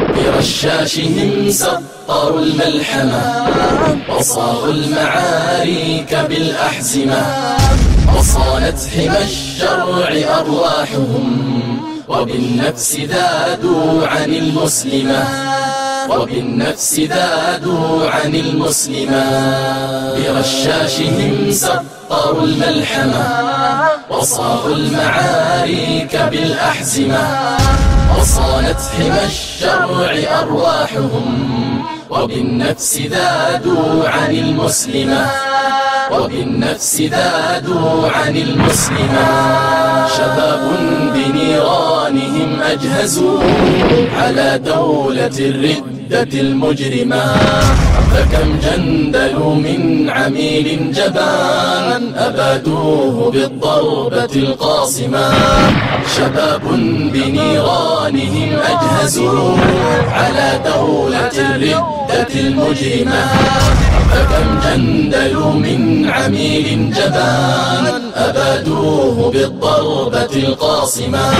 برشاشهم سطروا الملحمة وصاغوا المعاريك بالأحزمة وصانت حمى الشرع أرواحهم وبالنفس ذادوا عن المسلمة. وبالنفس ذادوا عن المسلمة برشاشهم سطروا الملحمة وصاغوا المعاريك بالأحزمة وصانت حمى الشرع أرواحهم وبالنفس ذادوا عن المسلمة وبالنفس ذادوا عن المسلمة شباب بنيرانهم أجهزوا على دولة الردة المجرمة. فكم جندلوا من عميل جبان أبادوه بالضربة القاصمة. شباب بنيرانهم أجهزوا على دولة الردة المجرمة. فكم جندلوا من عميل جبان أبادوه بالضربة القاصمة.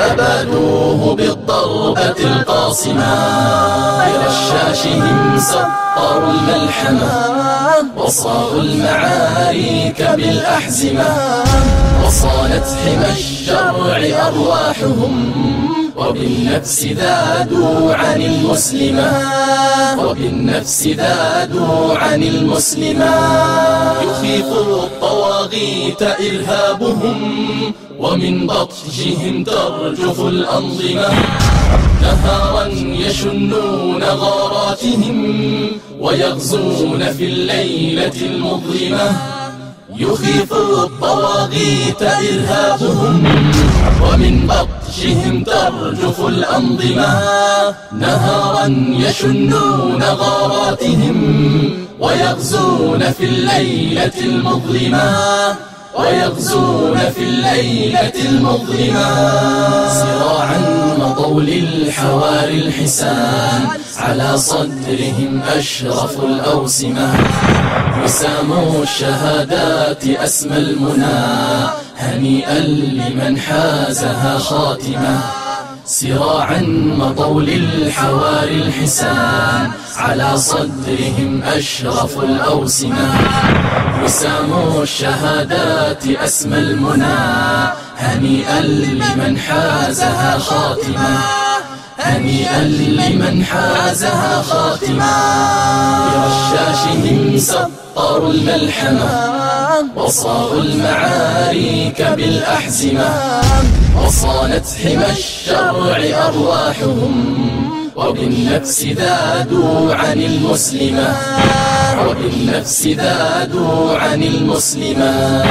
أبادوه بالضربة القاصمة. برشاشهم سطروا الملحمة. وصاغوا المعاريك بالأحزمة. وصانت حمى الشرع أرواحهم. وبالنفس ذادوا عن المسلمة. وبالنفس ذادوا عن المسلمة. يخيف الطواغيت إرهابهم ومن بطشهم ترجف الأنظمة. نهارا يشنون غاراتهم ويغزون في الليلة المظلمة. يخيف الطواغيت إرهابهم. ومن بطشهم ترجف الأنظمة. نهارا يشنون غاراتهم. ويغزون في الليلة المظلمة. ويغزون في الليلة المظلمة. صراعا للحواري الحسان على صدرهم أشرف الأوسمة. وساموا الشهادات أسمى المنى هنيئا لمن حازها خاتمة. سراعا مضوا للحواري الحسان على صدرهم أشرف الأوسمة. وساموا الشهادات أسمى المنى هنيئا لمن حازها خاتمة. هنيئا لمن حازها خاتمة برشاشهم سطروا الملحمة. وصاغوا المعاريك بالأحزمة. وصانت حمى الشرع أرواحهم. وبالنفس ذادوا عن المسلمة. وبالنفس ذادوا عن المسلمة.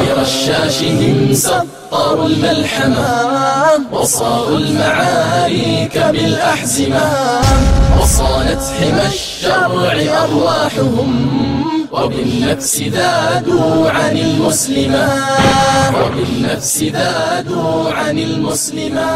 برشاشهم سطروا الملحمة. وصاغوا المعاريك بالأحزمة. وصانت حمى الشرع أرواحهم. وبالنفس ذادوا عن المسلمة. وبالنفس ذادوا عن المسلمة.